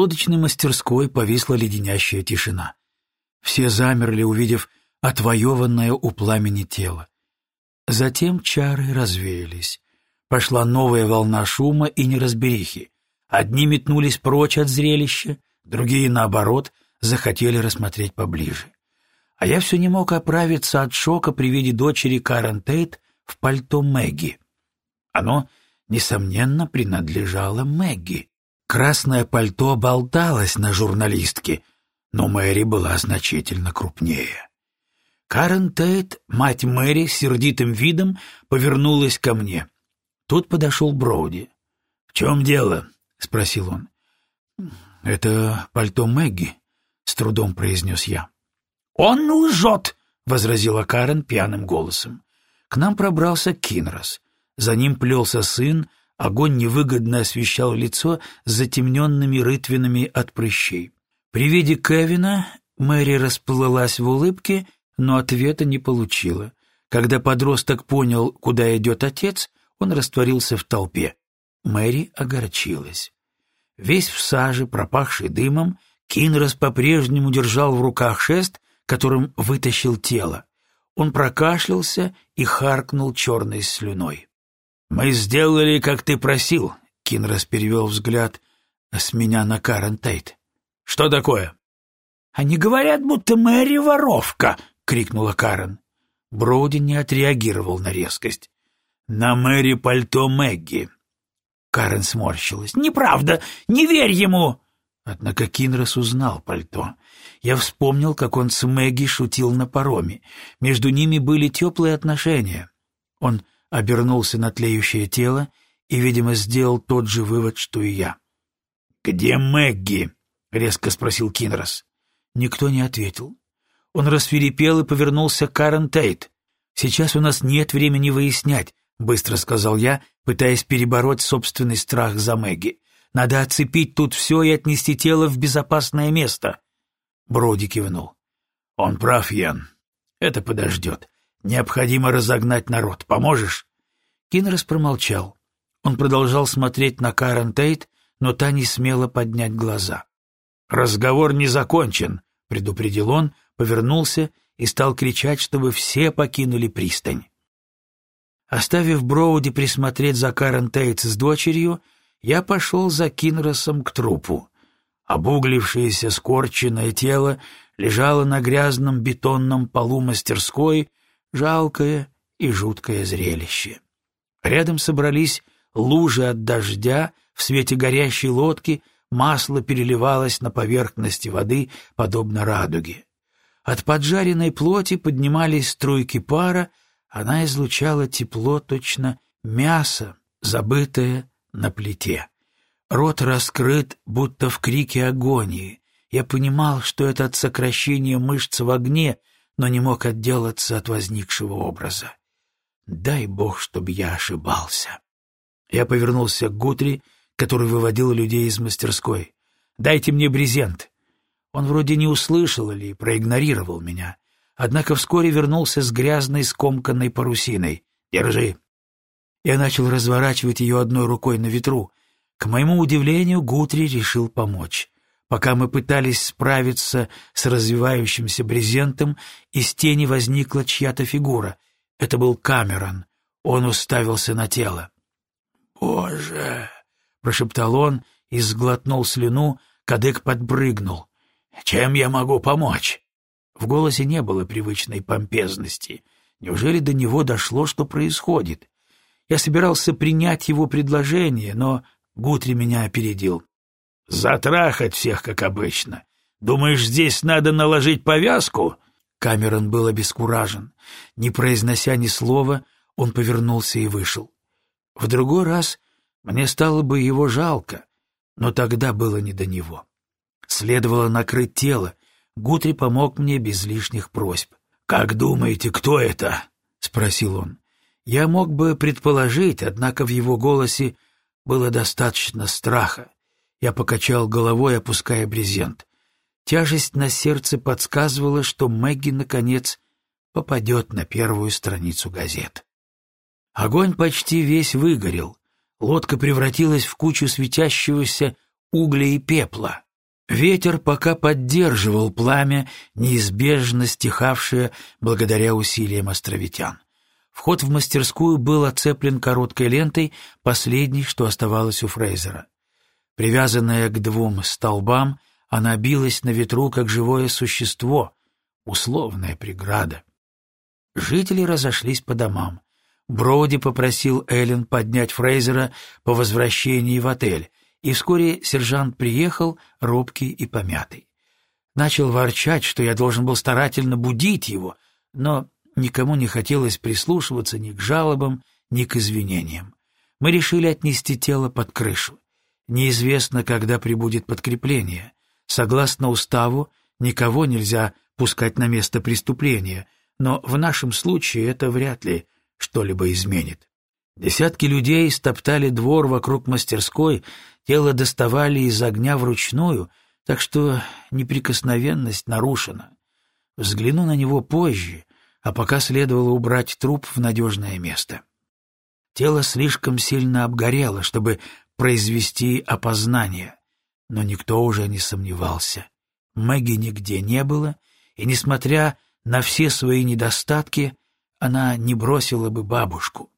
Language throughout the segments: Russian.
лодочной мастерской повисла леденящая тишина. Все замерли, увидев отвоеванное у пламени тело. Затем чары развеялись. Пошла новая волна шума и неразберихи. Одни метнулись прочь от зрелища, другие, наоборот, захотели рассмотреть поближе. А я все не мог оправиться от шока при виде дочери Карен Тейт в пальто Мэгги. Оно, несомненно, принадлежало Мэгги. Красное пальто болталось на журналистке, но Мэри была значительно крупнее. Карен Тейт, мать Мэри, с сердитым видом повернулась ко мне. Тут подошел Броуди. «В чем дело?» — спросил он. «Это пальто Мэгги», — с трудом произнес я. «Он лжет!» — возразила Карен пьяным голосом. К нам пробрался Кинрос. За ним плелся сын, Огонь невыгодно освещал лицо с затемненными рытвинами от прыщей. При виде Кевина Мэри расплылась в улыбке, но ответа не получила. Когда подросток понял, куда идет отец, он растворился в толпе. Мэри огорчилась. Весь в саже, пропахший дымом, Кинрос по-прежнему держал в руках шест, которым вытащил тело. Он прокашлялся и харкнул черной слюной. «Мы сделали, как ты просил», — Кинрос перевел взгляд с меня на Карен Тейт. «Что такое?» «Они говорят, будто Мэри воровка!» — крикнула Карен. Броуди не отреагировал на резкость. «На Мэри пальто Мэгги». Карен сморщилась. «Неправда! Не верь ему!» Однако Кинрос узнал пальто. Я вспомнил, как он с Мэгги шутил на пароме. Между ними были теплые отношения. Он обернулся на тлеющее тело и, видимо, сделал тот же вывод, что и я. «Где Мэгги?» — резко спросил Кинрос. Никто не ответил. Он рассверепел и повернулся к Карен Тейт. «Сейчас у нас нет времени выяснять», — быстро сказал я, пытаясь перебороть собственный страх за Мэгги. «Надо оцепить тут все и отнести тело в безопасное место». Броди кивнул. «Он прав, Ян. Это подождет. Необходимо разогнать народ. Поможешь?» Кинрос промолчал. Он продолжал смотреть на Карен Тейт, но та не смела поднять глаза. «Разговор не закончен», — предупредил он, повернулся и стал кричать, чтобы все покинули пристань. Оставив Броуди присмотреть за Карен Тейт с дочерью, я пошел за Кинросом к трупу. Обуглившееся скорченное тело лежало на грязном бетонном полу мастерской, жалкое и жуткое зрелище. Рядом собрались лужи от дождя, в свете горящей лодки масло переливалось на поверхности воды, подобно радуге. От поджаренной плоти поднимались струйки пара, она излучала тепло точно мясо, забытое на плите. Рот раскрыт, будто в крике агонии. Я понимал, что это от сокращения мышц в огне, но не мог отделаться от возникшего образа. Дай бог, чтобы я ошибался. Я повернулся к Гутри, который выводил людей из мастерской. «Дайте мне брезент». Он вроде не услышал или проигнорировал меня, однако вскоре вернулся с грязной скомканной парусиной. «Держи». Я начал разворачивать ее одной рукой на ветру. К моему удивлению, Гутри решил помочь. Пока мы пытались справиться с развивающимся брезентом, из тени возникла чья-то фигура. Это был Камерон. Он уставился на тело. «Боже!» — прошептал он и сглотнул слюну, кадык подпрыгнул. «Чем я могу помочь?» В голосе не было привычной помпезности. Неужели до него дошло, что происходит? Я собирался принять его предложение, но Гутри меня опередил. Затрахать всех, как обычно. Думаешь, здесь надо наложить повязку?» Камерон был обескуражен. Не произнося ни слова, он повернулся и вышел. В другой раз мне стало бы его жалко, но тогда было не до него. следовало накрыть тело. Гутри помог мне без лишних просьб. «Как думаете, кто это?» — спросил он. Я мог бы предположить, однако в его голосе было достаточно страха. Я покачал головой, опуская брезент. Тяжесть на сердце подсказывала, что Мэгги, наконец, попадет на первую страницу газет. Огонь почти весь выгорел. Лодка превратилась в кучу светящегося угля и пепла. Ветер пока поддерживал пламя, неизбежно стихавшее благодаря усилиям островитян. Вход в мастерскую был оцеплен короткой лентой, последней, что оставалось у Фрейзера. Привязанная к двум столбам, она билась на ветру, как живое существо, условная преграда. Жители разошлись по домам. Броуди попросил Эллен поднять Фрейзера по возвращении в отель, и вскоре сержант приехал, робкий и помятый. Начал ворчать, что я должен был старательно будить его, но никому не хотелось прислушиваться ни к жалобам, ни к извинениям. Мы решили отнести тело под крышу. Неизвестно, когда прибудет подкрепление. Согласно уставу, никого нельзя пускать на место преступления, но в нашем случае это вряд ли что-либо изменит. Десятки людей стоптали двор вокруг мастерской, тело доставали из огня вручную, так что неприкосновенность нарушена. Взгляну на него позже, а пока следовало убрать труп в надежное место. Тело слишком сильно обгорело, чтобы произвести опознание, но никто уже не сомневался. Мэгги нигде не было, и, несмотря на все свои недостатки, она не бросила бы бабушку.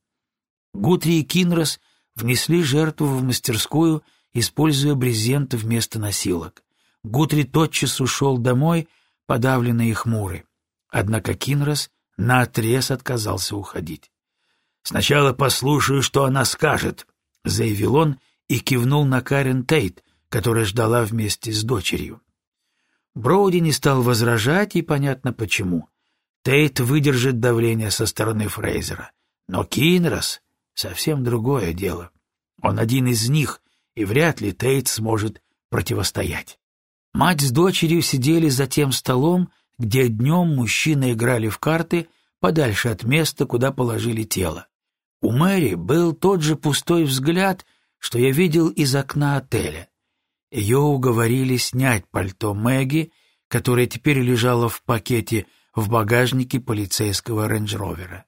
Гутри и Кинрос внесли жертву в мастерскую, используя брезент вместо носилок. Гутри тотчас ушел домой, подавленный и хмурый. Однако Кинрос наотрез отказался уходить. «Сначала послушаю, что она скажет», — заявил он и кивнул на Карен Тейт, которая ждала вместе с дочерью. Броуди не стал возражать, и понятно почему. Тейт выдержит давление со стороны Фрейзера. Но Кинрос — совсем другое дело. Он один из них, и вряд ли Тейт сможет противостоять. Мать с дочерью сидели за тем столом, где днем мужчины играли в карты подальше от места, куда положили тело. У Мэри был тот же пустой взгляд, что я видел из окна отеля. Ее уговорили снять пальто Мэгги, которое теперь лежало в пакете в багажнике полицейского рейндж-ровера.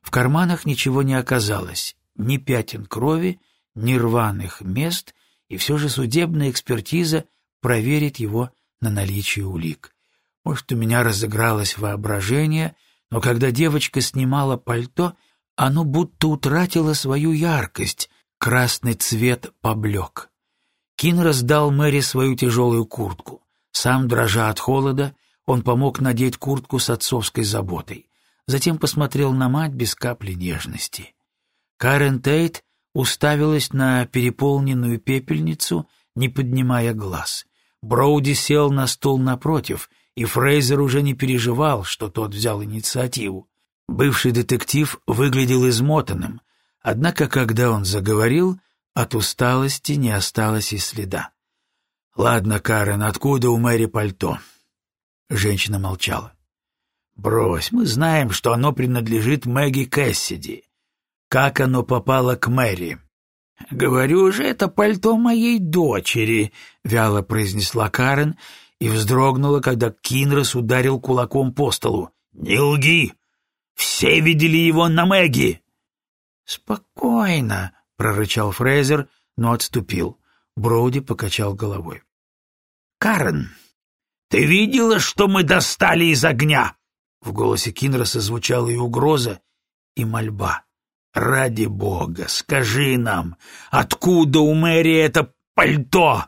В карманах ничего не оказалось, ни пятен крови, ни рваных мест, и все же судебная экспертиза проверит его на наличие улик. Может, у меня разыгралось воображение, но когда девочка снимала пальто, оно будто утратило свою яркость, красный цвет поблек. Кин раздал Мэри свою тяжелую куртку. Сам, дрожа от холода, он помог надеть куртку с отцовской заботой. Затем посмотрел на мать без капли нежности. Карен Тейт уставилась на переполненную пепельницу, не поднимая глаз. Броуди сел на стул напротив, и Фрейзер уже не переживал, что тот взял инициативу. Бывший детектив выглядел измотанным, однако, когда он заговорил, от усталости не осталось и следа. «Ладно, Карен, откуда у Мэри пальто?» Женщина молчала. «Брось, мы знаем, что оно принадлежит Мэгги Кэссиди. Как оно попало к Мэри?» «Говорю же, это пальто моей дочери», — вяло произнесла Карен и вздрогнула, когда Кинрос ударил кулаком по столу. «Не лги! Все видели его на Мэгги!» «Спокойно», — прорычал Фрейзер, но отступил. Броуди покачал головой. «Карен, ты видела, что мы достали из огня?» В голосе Кинроса звучала и угроза, и мольба. «Ради бога, скажи нам, откуда у Мэри это пальто?»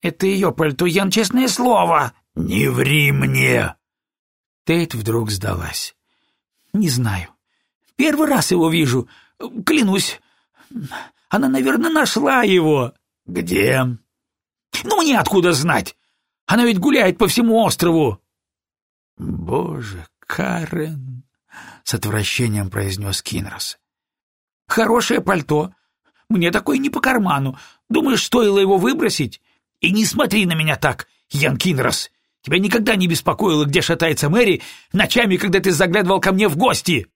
Это ее пальто, Ян, честное слово!» «Не ври мне!» Тейт вдруг сдалась. «Не знаю. Первый раз его вижу. Клянусь. Она, наверное, нашла его». «Где?» «Ну, мне откуда знать? Она ведь гуляет по всему острову». «Боже, Карен!» — с отвращением произнес Кинрос. «Хорошее пальто. Мне такое не по карману. Думаешь, стоило его выбросить? И не смотри на меня так. Ян Кинрос, тебя никогда не беспокоило, где шатается Мэри ночами, когда ты заглядывал ко мне в гости!»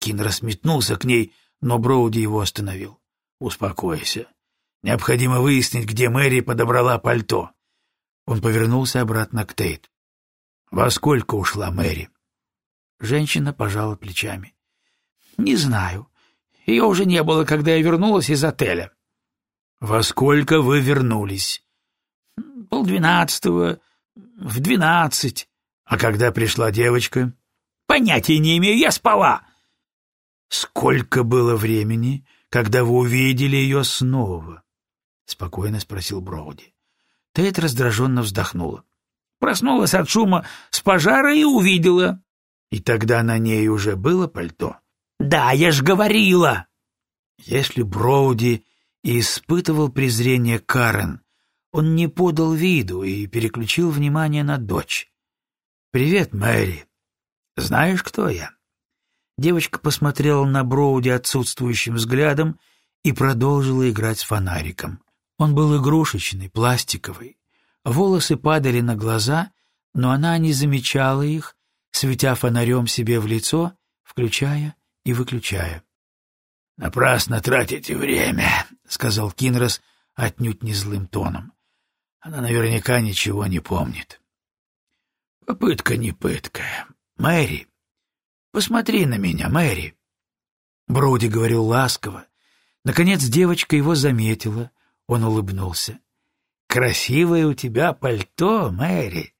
Кинрос метнулся к ней, но Броуди его остановил. «Успокойся. Необходимо выяснить, где Мэри подобрала пальто». Он повернулся обратно к Тейт. «Во сколько ушла Мэри?» Женщина пожала плечами. «Не знаю. Ее уже не было, когда я вернулась из отеля». «Во сколько вы вернулись?» «Полдвенадцатого, в двенадцать». «А когда пришла девочка?» «Понятия не имею, я спала». «Сколько было времени, когда вы увидели ее снова?» — спокойно спросил Броуди. Тейт раздраженно вздохнула. Проснулась от шума с пожара и увидела. И тогда на ней уже было пальто? Да, я ж говорила. Если Броуди испытывал презрение Карен, он не подал виду и переключил внимание на дочь. «Привет, Мэри. Знаешь, кто я?» Девочка посмотрела на Броуди отсутствующим взглядом и продолжила играть с фонариком. Он был игрушечный, пластиковый. Волосы падали на глаза, но она не замечала их, светя фонарем себе в лицо, включая и выключая. «Напрасно тратите время», — сказал Кинрос отнюдь не злым тоном. «Она наверняка ничего не помнит». «Попытка не пытка. Мэри, посмотри на меня, Мэри». Броуди говорил ласково. Наконец девочка его заметила, он улыбнулся. «Красивое у тебя пальто, Мэри!»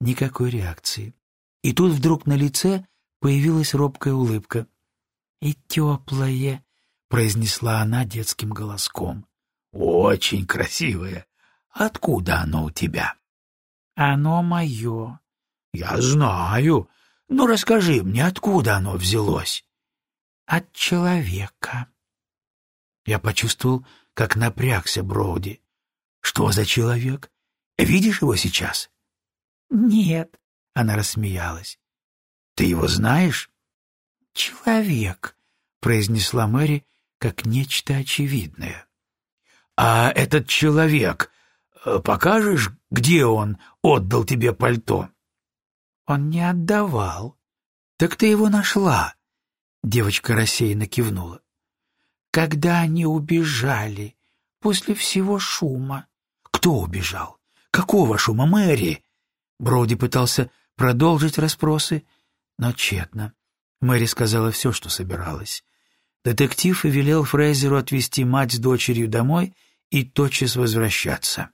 Никакой реакции. И тут вдруг на лице появилась робкая улыбка. «И теплое», — произнесла она детским голоском. «Очень красивое. Откуда оно у тебя?» «Оно мое». «Я знаю. Ну, расскажи мне, откуда оно взялось?» «От человека». Я почувствовал, как напрягся Броуди. «Что за человек? Видишь его сейчас?» «Нет», — она рассмеялась. «Ты его знаешь?» «Человек», — произнесла Мэри как нечто очевидное. «А этот человек, э, покажешь, где он отдал тебе пальто?» «Он не отдавал». «Так ты его нашла?» Девочка рассеянно кивнула когда они убежали после всего шума. Кто убежал? Какого шума, Мэри? Броуди пытался продолжить расспросы, но тщетно. Мэри сказала все, что собиралась. Детектив велел Фрейзеру отвезти мать с дочерью домой и тотчас возвращаться.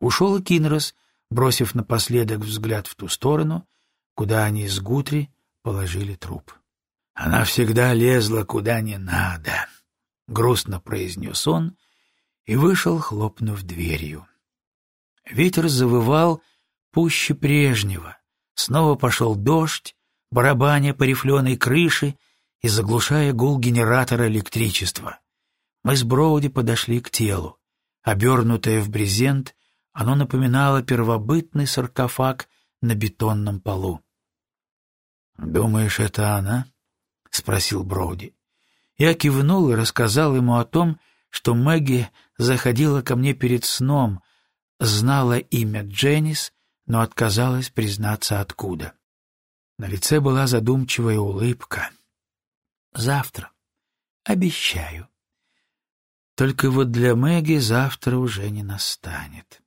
Ушел и Кинрос, бросив напоследок взгляд в ту сторону, куда они с Гутри положили труп. Она всегда лезла куда не надо. — грустно произнес он и вышел, хлопнув дверью. Ветер завывал пуще прежнего. Снова пошел дождь, барабаня по рифленой крыше и заглушая гул генератора электричества. Мы с Броуди подошли к телу. Обернутое в брезент, оно напоминало первобытный саркофаг на бетонном полу. «Думаешь, это она?» — спросил Броуди. Я кивнул и рассказал ему о том, что Мэгги заходила ко мне перед сном, знала имя Дженнис, но отказалась признаться откуда. На лице была задумчивая улыбка. «Завтра. Обещаю. Только вот для Мэгги завтра уже не настанет».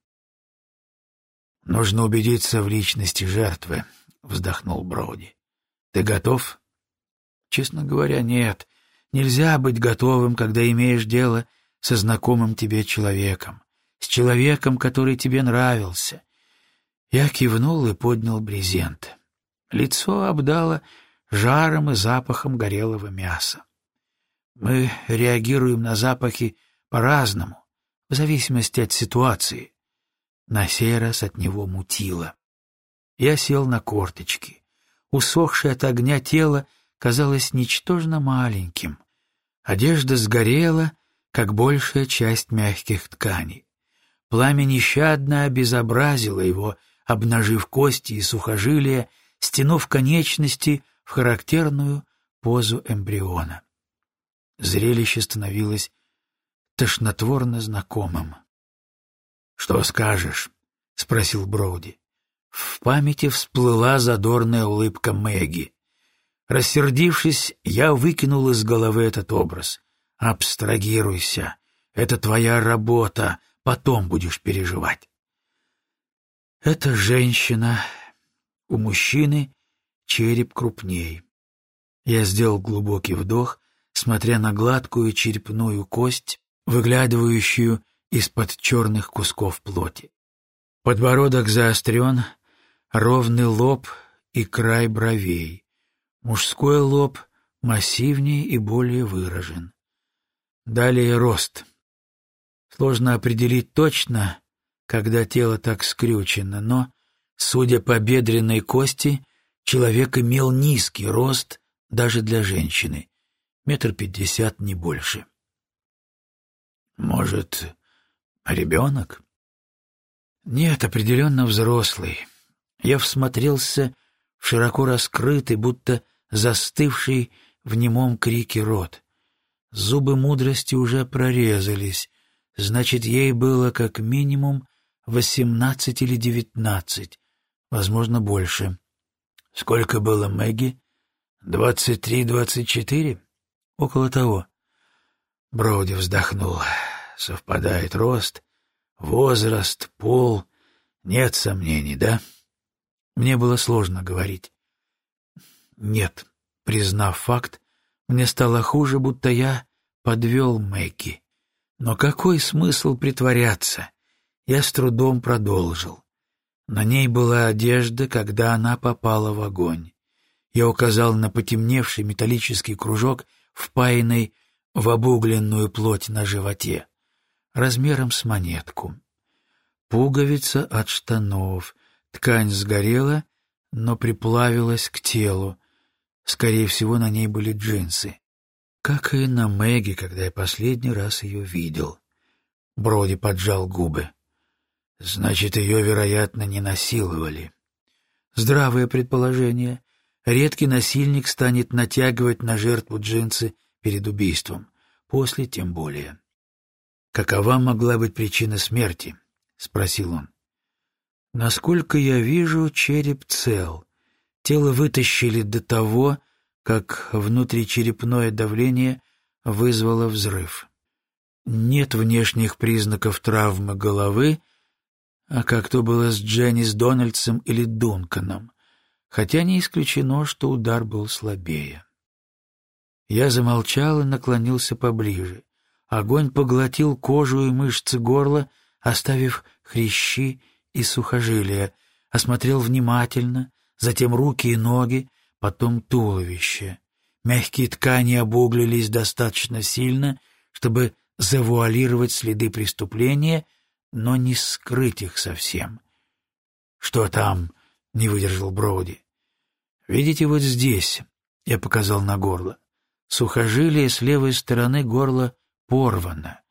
«Нужно убедиться в личности жертвы», — вздохнул Броуди. «Ты готов?» «Честно говоря, нет. Нельзя быть готовым, когда имеешь дело со знакомым тебе человеком, с человеком, который тебе нравился. Я кивнул и поднял брезент. Лицо обдало жаром и запахом горелого мяса. Мы реагируем на запахи по-разному, в зависимости от ситуации. На сей раз от него мутило. Я сел на корточки. Усохшее от огня тело казалось ничтожно маленьким. Одежда сгорела, как большая часть мягких тканей. Пламя нещадно обезобразило его, обнажив кости и сухожилия, стянув конечности в характерную позу эмбриона. Зрелище становилось тошнотворно знакомым. — Что скажешь? — спросил Броуди. В памяти всплыла задорная улыбка Мэгги. Рассердившись, я выкинул из головы этот образ. «Абстрагируйся. Это твоя работа. Потом будешь переживать». Это женщина. У мужчины череп крупней. Я сделал глубокий вдох, смотря на гладкую черепную кость, выглядывающую из-под черных кусков плоти. Подбородок заострен, ровный лоб и край бровей. Мужской лоб массивнее и более выражен. Далее рост. Сложно определить точно, когда тело так скрючено, но, судя по бедренной кости, человек имел низкий рост даже для женщины, метр пятьдесят, не больше. Может, ребенок? Нет, определенно взрослый. Я всмотрелся в широко раскрытый, будто застывший в немом крике рот. Зубы мудрости уже прорезались, значит, ей было как минимум восемнадцать или девятнадцать, возможно, больше. Сколько было Мэгги? Двадцать три, двадцать четыре? Около того. Броуди вздохнул. Совпадает рост, возраст, пол. Нет сомнений, да? Мне было сложно говорить. Нет, признав факт, мне стало хуже, будто я подвел Мэкки. Но какой смысл притворяться? Я с трудом продолжил. На ней была одежда, когда она попала в огонь. Я указал на потемневший металлический кружок, впаянный в обугленную плоть на животе, размером с монетку. Пуговица от штанов, ткань сгорела, но приплавилась к телу. Скорее всего, на ней были джинсы. Как и на Мэгги, когда я последний раз ее видел. Броди поджал губы. Значит, ее, вероятно, не насиловали. Здравое предположение. Редкий насильник станет натягивать на жертву джинсы перед убийством. После тем более. «Какова могла быть причина смерти?» — спросил он. «Насколько я вижу, череп цел. Тело вытащили до того, как внутричерепное давление вызвало взрыв. Нет внешних признаков травмы головы, а как то было с Дженнис Дональдсом или Дунканом, хотя не исключено, что удар был слабее. Я замолчал и наклонился поближе. Огонь поглотил кожу и мышцы горла, оставив хрящи и сухожилия, осмотрел внимательно, затем руки и ноги, потом туловище. Мягкие ткани обуглились достаточно сильно, чтобы завуалировать следы преступления, но не скрыть их совсем. «Что там?» — не выдержал Броуди. «Видите, вот здесь», — я показал на горло. Сухожилие с левой стороны горла порвано.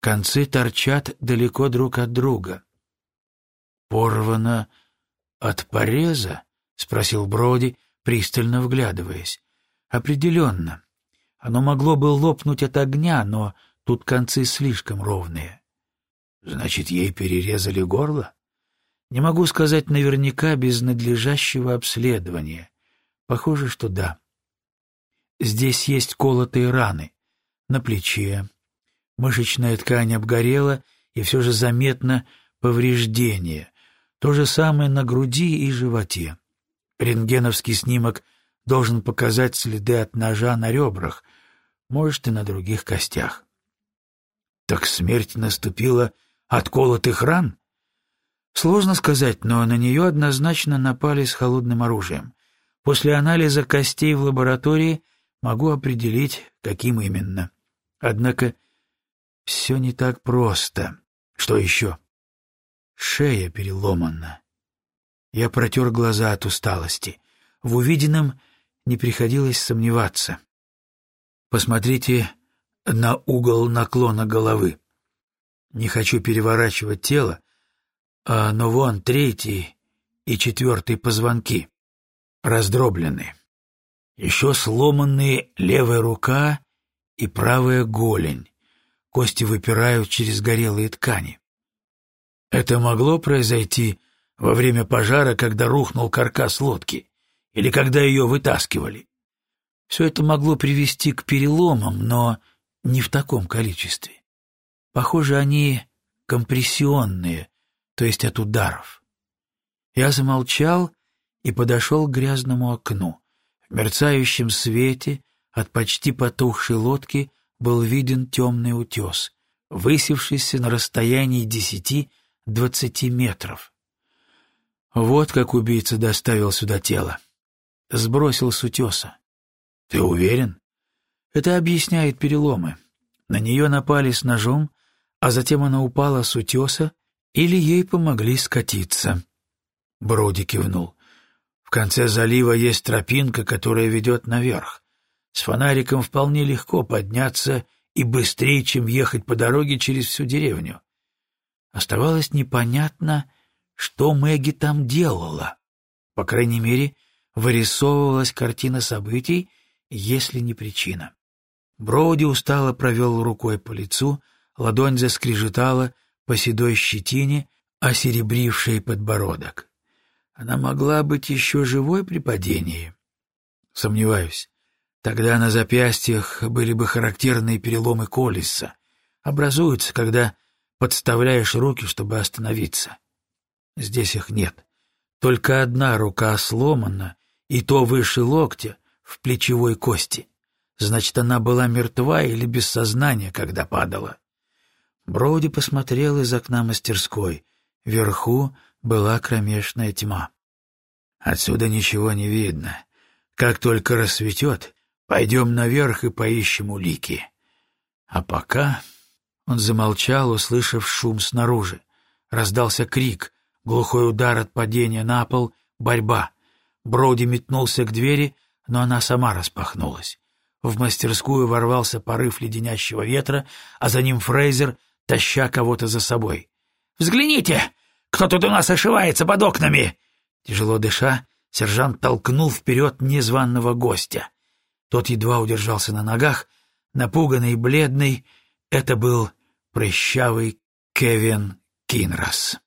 Концы торчат далеко друг от друга. «Порвано от пореза?» — спросил Броди, пристально вглядываясь. «Определенно. Оно могло бы лопнуть от огня, но тут концы слишком ровные». «Значит, ей перерезали горло?» «Не могу сказать наверняка без надлежащего обследования. Похоже, что да». Здесь есть колотые раны. На плече. Мышечная ткань обгорела, и все же заметно повреждение. То же самое на груди и животе. Рентгеновский снимок должен показать следы от ножа на ребрах, может, и на других костях. Так смерть наступила от колотых ран? Сложно сказать, но на нее однозначно напали с холодным оружием. После анализа костей в лаборатории Могу определить, каким именно. Однако все не так просто. Что еще? Шея переломана. Я протер глаза от усталости. В увиденном не приходилось сомневаться. Посмотрите на угол наклона головы. Не хочу переворачивать тело, а, но вон третий и четвертый позвонки раздроблены. Еще сломанные левая рука и правая голень. Кости выпирают через горелые ткани. Это могло произойти во время пожара, когда рухнул каркас лодки, или когда ее вытаскивали. Все это могло привести к переломам, но не в таком количестве. Похоже, они компрессионные, то есть от ударов. Я замолчал и подошел к грязному окну. В мерцающем свете от почти потухшей лодки был виден темный утес, высевшийся на расстоянии десяти-двадцати метров. Вот как убийца доставил сюда тело. Сбросил с утеса. Ты уверен? Это объясняет переломы. На нее напали с ножом, а затем она упала с утеса или ей помогли скатиться. Броди кивнул. В конце залива есть тропинка, которая ведет наверх. С фонариком вполне легко подняться и быстрее, чем ехать по дороге через всю деревню. Оставалось непонятно, что Мэгги там делала. По крайней мере, вырисовывалась картина событий, если не причина. Броуди устало провел рукой по лицу, ладонь заскрежетала по седой щетине, осеребрившей подбородок. Она могла быть еще живой при падении? Сомневаюсь. Тогда на запястьях были бы характерные переломы колеса. Образуются, когда подставляешь руки, чтобы остановиться. Здесь их нет. Только одна рука сломана, и то выше локтя, в плечевой кости. Значит, она была мертва или без сознания, когда падала. Броуди посмотрел из окна мастерской. Вверху была кромешная тьма. Отсюда ничего не видно. Как только рассветет, пойдем наверх и поищем улики. А пока... Он замолчал, услышав шум снаружи. Раздался крик, глухой удар от падения на пол, борьба. Броуди метнулся к двери, но она сама распахнулась. В мастерскую ворвался порыв леденящего ветра, а за ним Фрейзер, таща кого-то за собой. «Взгляните! Кто тут у нас ошивается под окнами?» Тяжело дыша, сержант толкнул вперед незваного гостя. Тот едва удержался на ногах, напуганный бледный. Это был прыщавый Кевин Кинрос.